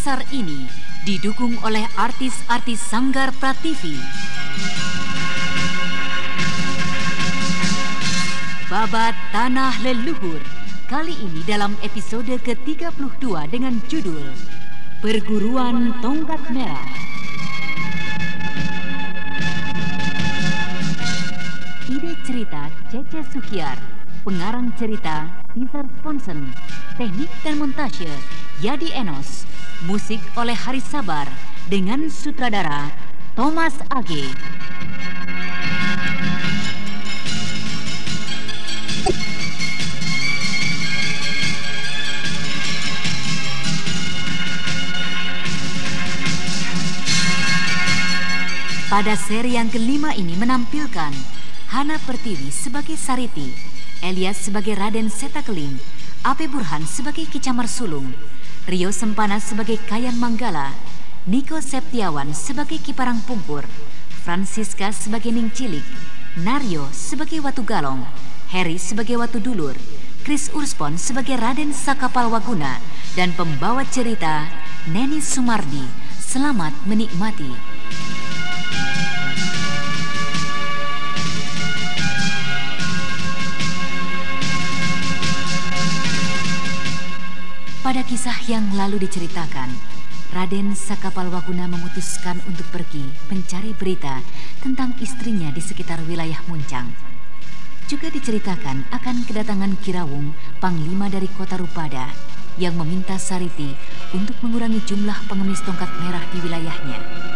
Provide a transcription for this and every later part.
dasar ini didukung oleh artis-artis Sanggar Prativi. Babat Tanah Leluhur kali ini dalam episode ke-32 dengan judul Perguruan Tongkat Merah. Ide cerita Cece Sukiar, pengarang cerita Caesar Sponsen, teknik dan montase Yadi Enos, musik oleh Haris Sabar dengan sutradara Thomas Age. Pada seri yang kelima ini menampilkan Hana Pertiwi sebagai Sariti, Elias sebagai Raden Setakeling, Ape Burhan sebagai Kicamar Sulung, Rio Sempana sebagai Kayan Manggala, Niko Septiawan sebagai Kiparang Pungkur, Francisca sebagai Ning Cilik, Naryo sebagai Watu Galong, Harry sebagai Watu Dulur, Chris Urspon sebagai Raden Sakapal Waguna, dan pembawa cerita Neni Sumardi. Selamat menikmati. Pada kisah yang lalu diceritakan, Raden Sakapalwaguna memutuskan untuk pergi mencari berita tentang istrinya di sekitar wilayah Muncang. Juga diceritakan akan kedatangan Kirawung, panglima dari kota Rupada, yang meminta Sariti untuk mengurangi jumlah pengemis tongkat merah di wilayahnya.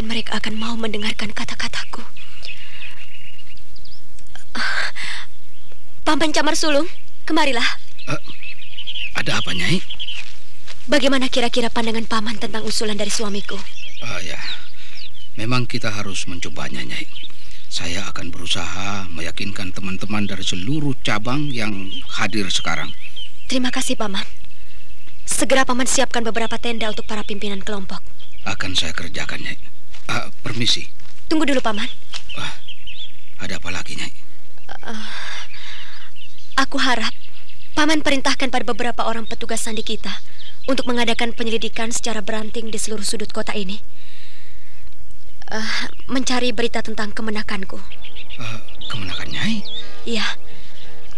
Mungkin mereka akan mau mendengarkan kata-kataku. Paman Camar Sulung, kemarilah. Uh, ada apa, Nyai? Bagaimana kira-kira pandangan Paman tentang usulan dari suamiku? Oh ya, memang kita harus mencobanya, Nyai. Saya akan berusaha meyakinkan teman-teman dari seluruh cabang yang hadir sekarang. Terima kasih, Paman. Segera Paman siapkan beberapa tenda untuk para pimpinan kelompok. Akan saya kerjakan, Nyai. Uh, permisi. Tunggu dulu, Paman. Uh, ada apa lagi, Nyai? Uh, aku harap Paman perintahkan pada beberapa orang petugas sandi kita untuk mengadakan penyelidikan secara beranting di seluruh sudut kota ini. Uh, mencari berita tentang kemenakanku. Uh, kemenakan Nyai? Iya.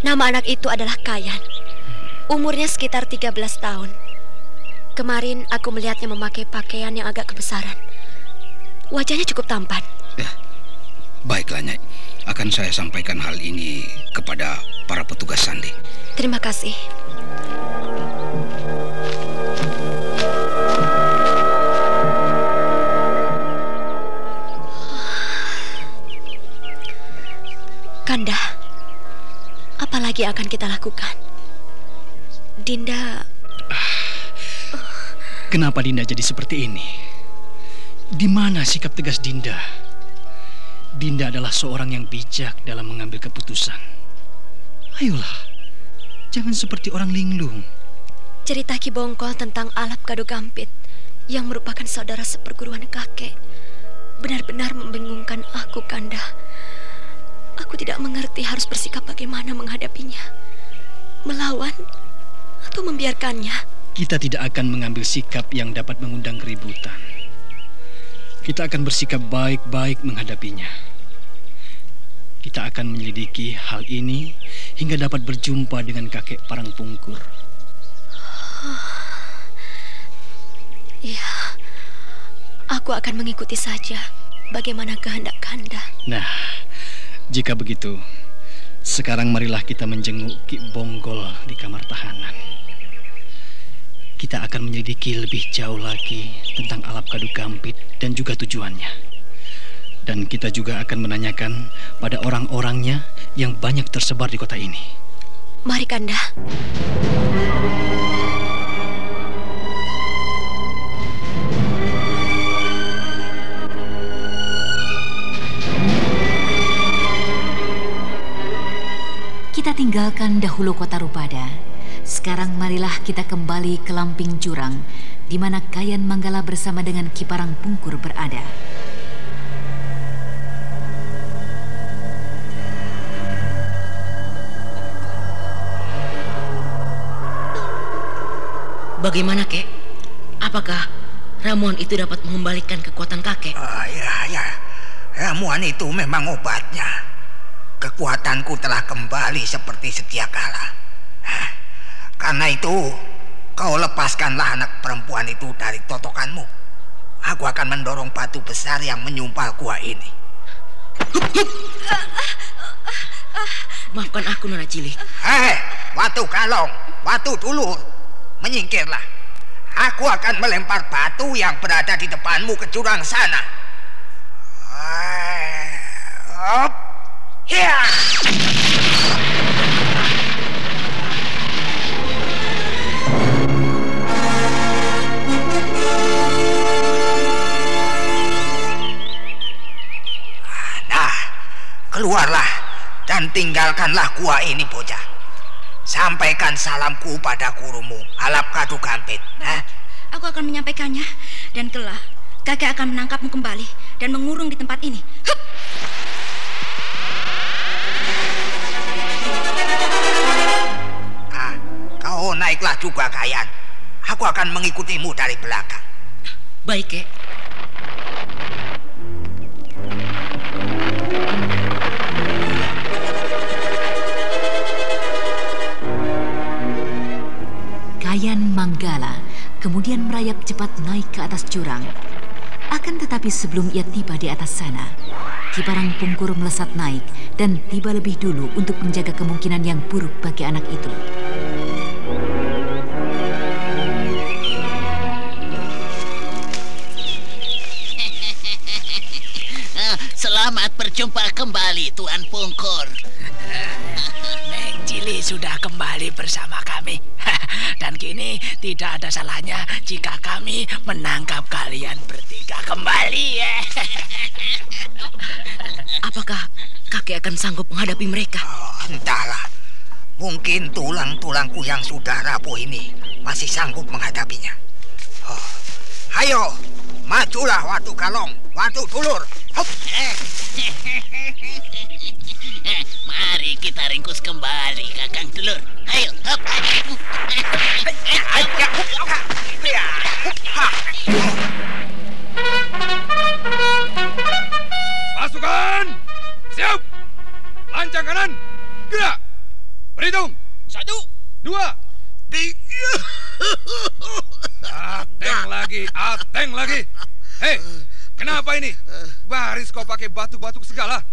Nama anak itu adalah Kayan. Umurnya sekitar 13 tahun. Kemarin aku melihatnya memakai pakaian yang agak kebesaran. Wajahnya cukup tampan. Ya, baiklah, Nyai. Akan saya sampaikan hal ini kepada para petugas sandi. Terima kasih. Kanda, apa lagi akan kita lakukan? Dinda... Kenapa Dinda jadi seperti ini? Di mana sikap tegas Dinda? Dinda adalah seorang yang bijak dalam mengambil keputusan. Ayolah, jangan seperti orang linglung. Cerita Ki Bongkol tentang Alap Kado Gampit yang merupakan saudara seperguruan kakek benar-benar membingungkan aku, Kanda. Aku tidak mengerti harus bersikap bagaimana menghadapinya. Melawan atau membiarkannya? Kita tidak akan mengambil sikap yang dapat mengundang keributan. Kita akan bersikap baik-baik menghadapinya. Kita akan menyelidiki hal ini hingga dapat berjumpa dengan kakek parang pungkur. Iya, aku akan mengikuti saja bagaimana kehendak Kanda. Nah, jika begitu, sekarang marilah kita menjenguk Ki Bonggol di kamar tahanan kita akan menyelidiki lebih jauh lagi tentang alap kadu gampit dan juga tujuannya. Dan kita juga akan menanyakan pada orang-orangnya yang banyak tersebar di kota ini. Mari Kanda. Kita tinggalkan dahulu kota Rupada sekarang marilah kita kembali ke Lamping Jurang, di mana Kayan Manggala bersama dengan Kiparang Pungkur berada. Bagaimana, Kek? Apakah ramuan itu dapat mengembalikan kekuatan kakek? Uh, ya, ya. Ramuan itu memang obatnya. Kekuatanku telah kembali seperti setia kala. Karena itu, kau lepaskanlah anak perempuan itu dari totokanmu. Aku akan mendorong batu besar yang menyumpal gua ini. Maafkan aku, Nona Cilik. Hei, Watu Kalong, Watu Dulur menyingkirlah. Aku akan melempar batu yang berada di depanmu ke jurang sana. Hop. Ya. Keluarlah dan tinggalkanlah gua ini bocah. Sampaikan salamku pada gurumu, Alap Kadu Gampit. Baik, aku akan menyampaikannya. Dan kelak, kakek akan menangkapmu kembali dan mengurung di tempat ini. Hup! Ah, kau naiklah juga, Kayan. Aku akan mengikutimu dari belakang. Baik, Kek. Manggala kemudian merayap cepat naik ke atas jurang. Akan tetapi sebelum ia tiba di atas sana, Kiparang Pungkur melesat naik dan tiba lebih dulu untuk menjaga kemungkinan yang buruk bagi anak itu. Selamat berjumpa kembali, Tuan Pungkur. Neng Cili sudah kembali bersama kami. Dan kini tidak ada salahnya jika kami menangkap kalian bertiga kembali. Apakah kakek akan sanggup menghadapi mereka? Oh, entahlah. Mungkin tulang-tulangku yang sudah rapuh ini masih sanggup menghadapinya. Oh, ayo, majulah Watu Kalong, Watu Dulur. Hup. Kita ringkus kembali, Kakang Telur. Ayo, hop. Pasukan, siap. Lancang kanan, gerak. Berhitung. Satu, Dua. Tiga. Ateng lagi, ateng lagi. Hei, kenapa ini? Baris kau pakai batuk-batuk segala.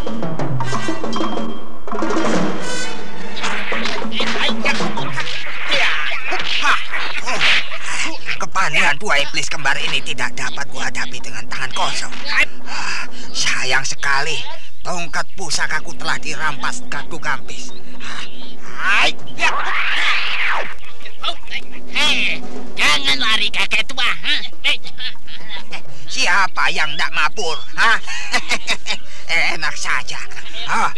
Kepanian dua iblis kembar ini tidak dapat kuhadapi dengan tangan kosong. Ah, sayang sekali, tongkat pusakaku telah dirampas Kadu Gampis. Ah, hai, ya. Hei, jangan lari kakek tua. ha? Siapa yang tidak mabur? Hah? Enak saja. Ah,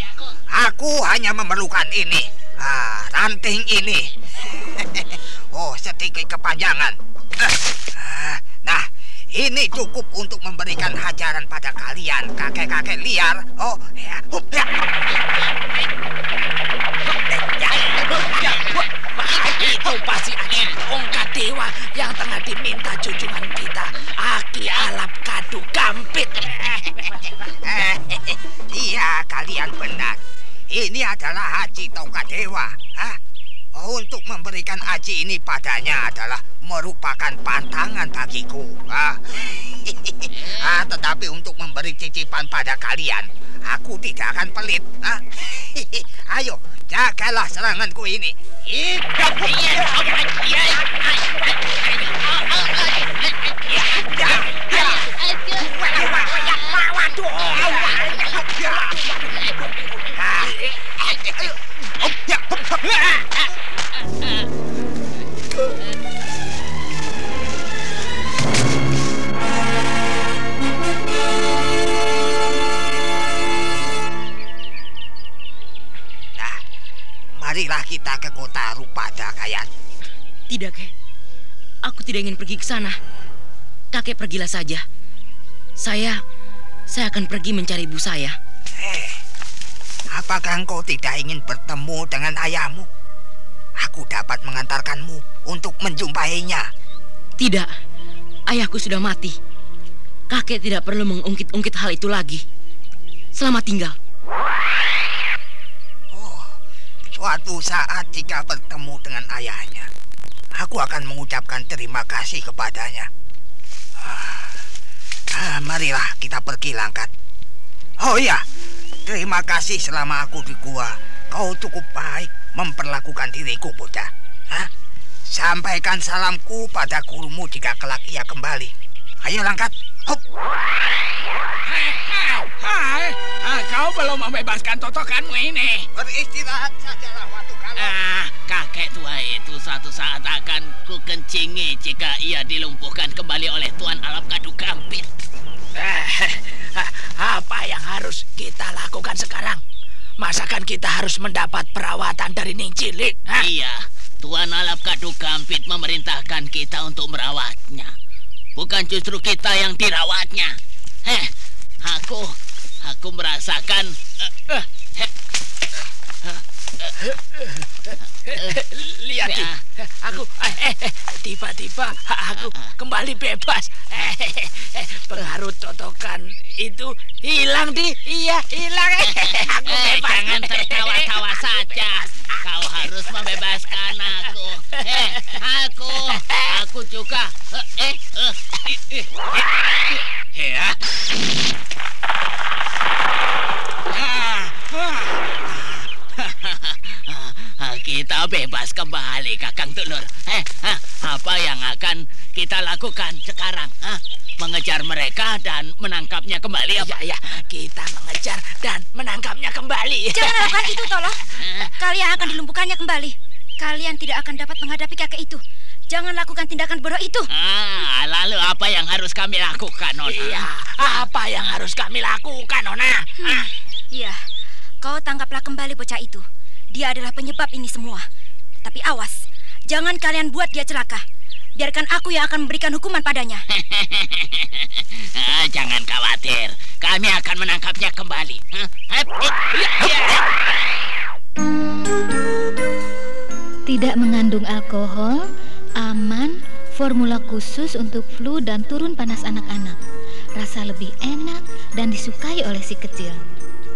aku hanya memerlukan ini. Ah, ranting ini. oh, sedikit kepanjangan. Ah, nah, ini cukup untuk memberikan hajaran pada kalian, kakek-kakek liar. Oh, ya. Hup, ya. itu pasti angin ongkat dewa yang tengah diminta junjungan kita. Aki alap kadu gampit. kalian benar. Ini adalah Haji Tongkat Dewa. Hah? Untuk memberikan aji ini padanya adalah merupakan pantangan bagiku. Ah. ah, tetapi untuk memberi cicipan pada kalian, aku tidak akan pelit. Ah. Ayo, jagalah seranganku ini. Nah, marilah kita ke kota Rupada, Kayan. Tidak, Kek. Aku tidak ingin pergi ke sana. Kakek pergilah saja. Saya saya akan pergi mencari ibu saya. Eh, apakah engkau tidak ingin bertemu dengan ayahmu? Aku dapat mengantarkanmu untuk menjumpainya. Tidak. Ayahku sudah mati. Kakek tidak perlu mengungkit-ungkit hal itu lagi. Selamat tinggal. Oh, suatu saat jika bertemu dengan ayahnya, aku akan mengucapkan terima kasih kepadanya. Ah, ah, marilah kita pergi langkat. Oh iya, terima kasih selama aku di gua. Kau cukup baik memperlakukan diriku, bocah. Hah? Sampaikan salamku pada gurumu jika kelak ia kembali. Ayo langkat. Hop. Hai, kau belum membebaskan totokanmu ini. Beristirahat sajalah waktu kalau. Ah, kakek tua itu suatu saat akan ku kencingi jika ia dilumpuhkan kembali oleh Tuan Alap Kadu Kampit. Eh, apa yang harus kita lakukan sekarang? Masakan kita harus mendapat perawatan dari Ning Cilik? Iya, Tuan Alap Kadu Kampit memerintahkan kita untuk merawatnya. Bukan justru kita yang dirawatnya. Heh, aku, aku merasakan... eh, heh, Lihat, aku eh, eh, eh, tiba-tiba aku kembali bebas. Eh, eh, eh, Pengaruh totokan itu hilang di, iya hilang. Aku Eh, bebas. jangan tertawa-tawa saja. Kau harus membebaskan aku. Eh, aku, aku juga. Eh, eh, eh, Ya. Ah, ah. Kita bebas kembali, Kakang Tulur. Eh, ah, apa yang akan kita lakukan sekarang? Ah, mengejar mereka dan menangkapnya kembali. Ya, ya, kita mengejar dan menangkapnya kembali. Jangan lakukan itu, tolong. Kalian akan dilumpuhkannya kembali. Kalian tidak akan dapat menghadapi kakek itu. Jangan lakukan tindakan bodoh itu. Ah, lalu apa yang harus kami lakukan, Nona? Iya, apa yang harus kami lakukan, Nona? Hmm, Iya, kau tangkaplah kembali bocah itu. Dia adalah penyebab ini semua. Tapi awas, jangan kalian buat dia celaka. Biarkan aku yang akan memberikan hukuman padanya. Jangan khawatir, kami akan menangkapnya kembali. Hah? Hep, hep, ya, ya. Tidak mengandung alkohol, aman, formula khusus untuk flu dan turun panas anak-anak. Rasa lebih enak dan disukai oleh si kecil.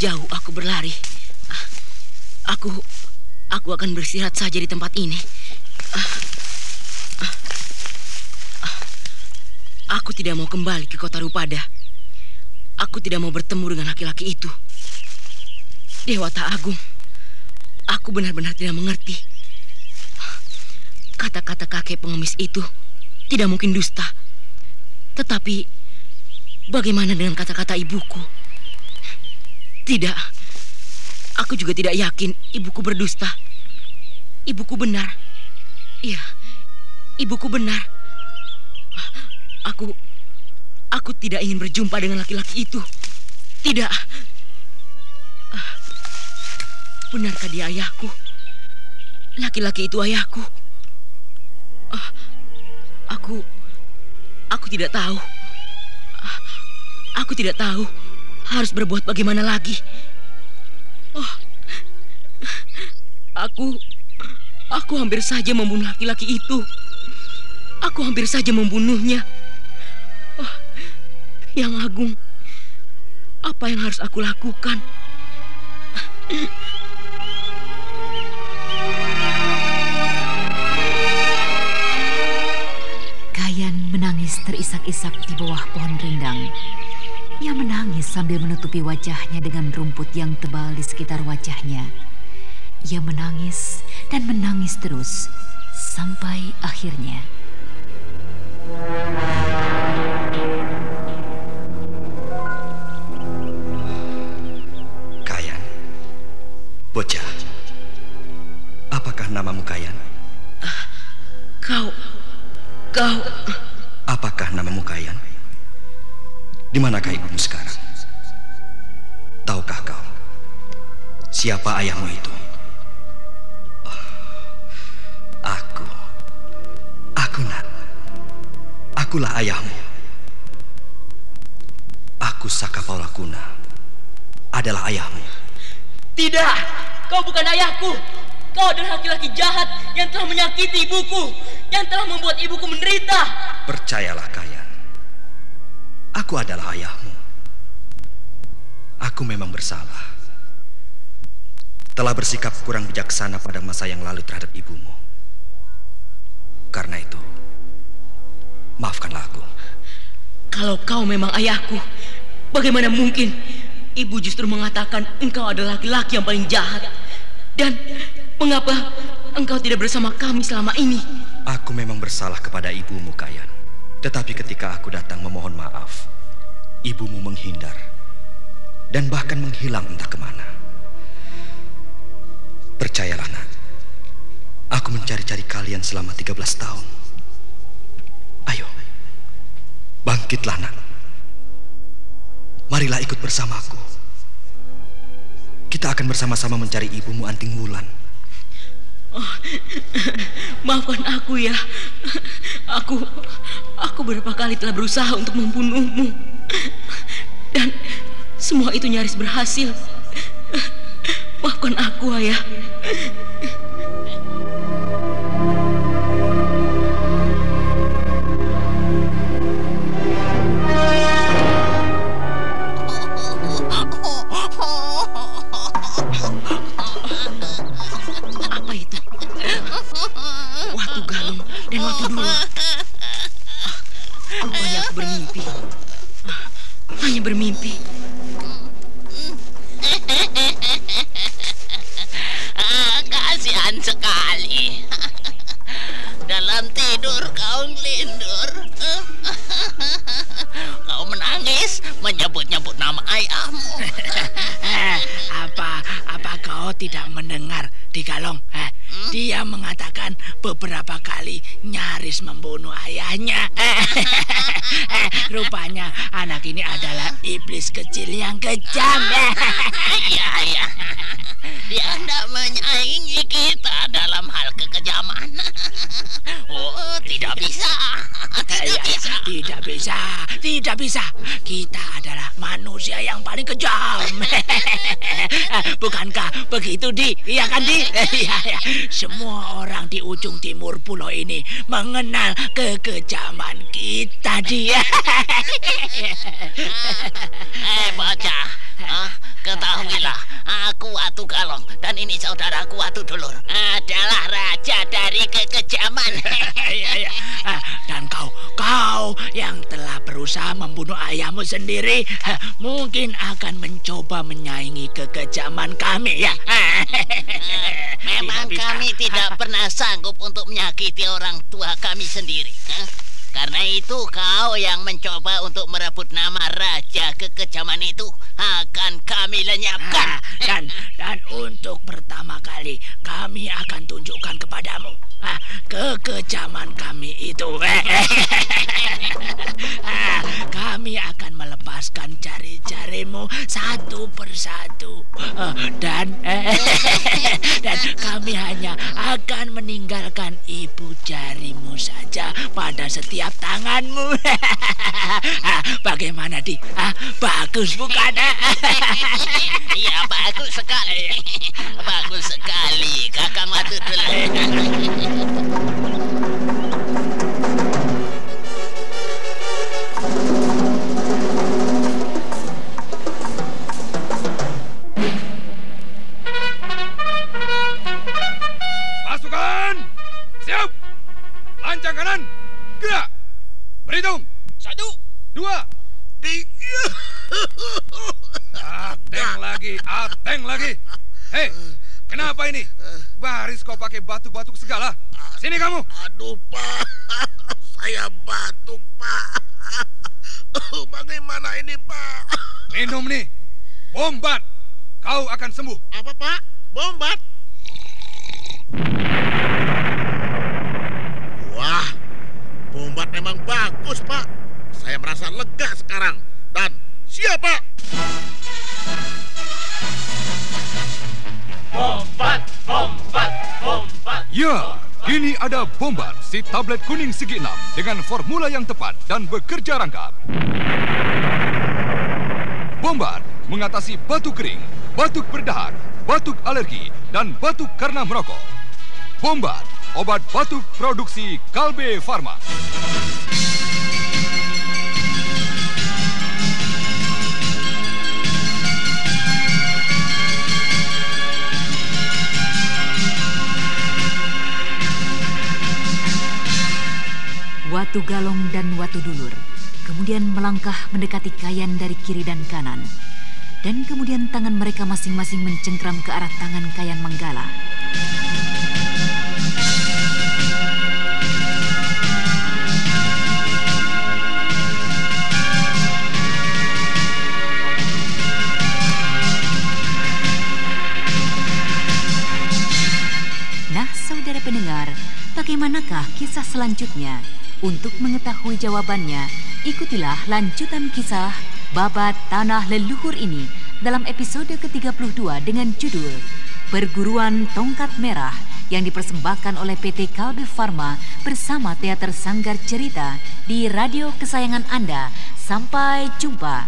Jauh aku berlari. Aku aku akan beristirahat saja di tempat ini. Aku tidak mau kembali ke kota Rupada. Aku tidak mau bertemu dengan laki-laki itu. Dewata Agung, aku benar-benar tidak mengerti. Kata-kata kakek pengemis itu tidak mungkin dusta. Tetapi bagaimana dengan kata-kata ibuku? Tidak. Aku juga tidak yakin ibuku berdusta. Ibuku benar. Iya, ibuku benar. Aku aku tidak ingin berjumpa dengan laki-laki itu. Tidak. Benarkah dia ayahku? Laki-laki itu ayahku. Ah, aku aku tidak tahu. Ah, aku tidak tahu harus berbuat bagaimana lagi. Oh, aku aku hampir saja membunuh laki-laki itu. Aku hampir saja membunuhnya. Oh, yang agung, apa yang harus aku lakukan? menangis terisak-isak di bawah pohon rindang. Ia menangis sambil menutupi wajahnya dengan rumput yang tebal di sekitar wajahnya. Ia menangis dan menangis terus sampai akhirnya. Kayan, bocah, apakah namamu Kayan? Di manakah ibumu sekarang? Tahukah kau siapa ayahmu itu? Oh, aku, aku nak, akulah ayahmu. Aku Saka Paula Kuna adalah ayahmu. Tidak, kau bukan ayahku. Kau adalah laki-laki jahat yang telah menyakiti ibuku, yang telah membuat ibuku menderita. Percayalah, Kayan. Aku adalah ayahmu. Aku memang bersalah. Telah bersikap kurang bijaksana pada masa yang lalu terhadap ibumu. Karena itu, maafkanlah aku. Kalau kau memang ayahku, bagaimana mungkin ibu justru mengatakan engkau adalah laki-laki yang paling jahat? Dan Mengapa engkau tidak bersama kami selama ini? Aku memang bersalah kepada ibumu, Kayan. Tetapi ketika aku datang memohon maaf, ibumu menghindar dan bahkan menghilang entah ke mana. Percayalah, nak. Aku mencari-cari kalian selama 13 tahun. Ayo, bangkitlah, nak. Marilah ikut bersamaku. Kita akan bersama-sama mencari ibumu Anting Wulan. Oh, maafkan aku ya. Aku aku beberapa kali telah berusaha untuk membunuhmu. Dan semua itu nyaris berhasil. Maafkan aku, Ayah. Tidur kau lindur. kau menangis menyebut-nyebut nama ayahmu. apa apa kau tidak mendengar di galong? Eh, dia mengatakan beberapa kali nyaris membunuh ayahnya. Rupanya anak ini adalah iblis kecil yang kejam. Iya, iya. Dia hendak menyaingi kita dalam hal kekejaman. Oh, tidak bisa. Tidak Ya, ya, bisa. Tidak bisa, tidak bisa. Kita adalah manusia yang paling kejam. Bukankah begitu, Di? Iya kan, Di? Iya, iya. Semua orang di ujung timur pulau ini mengenal kekejaman kita, Di. Eh, bocah. Ah, ketahuilah, aku Watu Galong dan ini saudaraku Watu Dulur adalah raja dari kekejaman. Iya, iya. Ah, Dan kau, kau yang telah berusaha membunuh ayahmu sendiri, mungkin akan mencoba menyaingi kekejaman kami, ya. Memang Tidak kami tidak pernah sanggup untuk menyakiti orang tua kami sendiri. Karena itu kau yang mencoba untuk merebut nama raja kekejaman itu akan kami lenyapkan. Ah, dan dan untuk pertama kali kami akan tunjukkan kepadamu ah, kekejaman kami itu. Kami akan melepaskan jari-jarimu satu persatu Ah, dan dan kami hanya akan meninggalkan ibu jarimu saja pada setiap tanganmu. Ah, Bagaimana di? Ah, bagus bukan? Iya bagus sekali. bagus sekali Kakang Watu Dulur. Siap! Lancang kanan! Gerak! Berhitung! Satu! Dua! Tiga! Ateng lagi! Ateng lagi! Hei! Kenapa ini? Baris kau pakai batuk-batuk segala. Sini kamu! Aduh, Pak. Saya batuk, Pak. Bagaimana ini, Pak? Minum nih. Bombat. Kau akan sembuh. Apa, Pak? Bombat? Wah, bombat memang bagus, Pak. Saya merasa lega sekarang. Dan siap, Pak. Bombat, bombat, bombat. Ya, kini ada Bombat, si tablet kuning segi enam dengan formula yang tepat dan bekerja rangkap. Bombat mengatasi batuk kering, batuk berdahak, batuk alergi, dan batuk karena merokok. Bombat, obat batuk produksi Kalbe Farma. Watu Galong dan Watu Dulur kemudian melangkah mendekati Kayan dari kiri dan kanan. Dan kemudian tangan mereka masing-masing mencengkram ke arah tangan Kayan Manggala. Untuk mengetahui jawabannya, ikutilah lanjutan kisah Babat Tanah Leluhur ini dalam episode ke-32 dengan judul Perguruan Tongkat Merah yang dipersembahkan oleh PT Kalbe Farma bersama Teater Sanggar Cerita di radio kesayangan Anda. Sampai jumpa.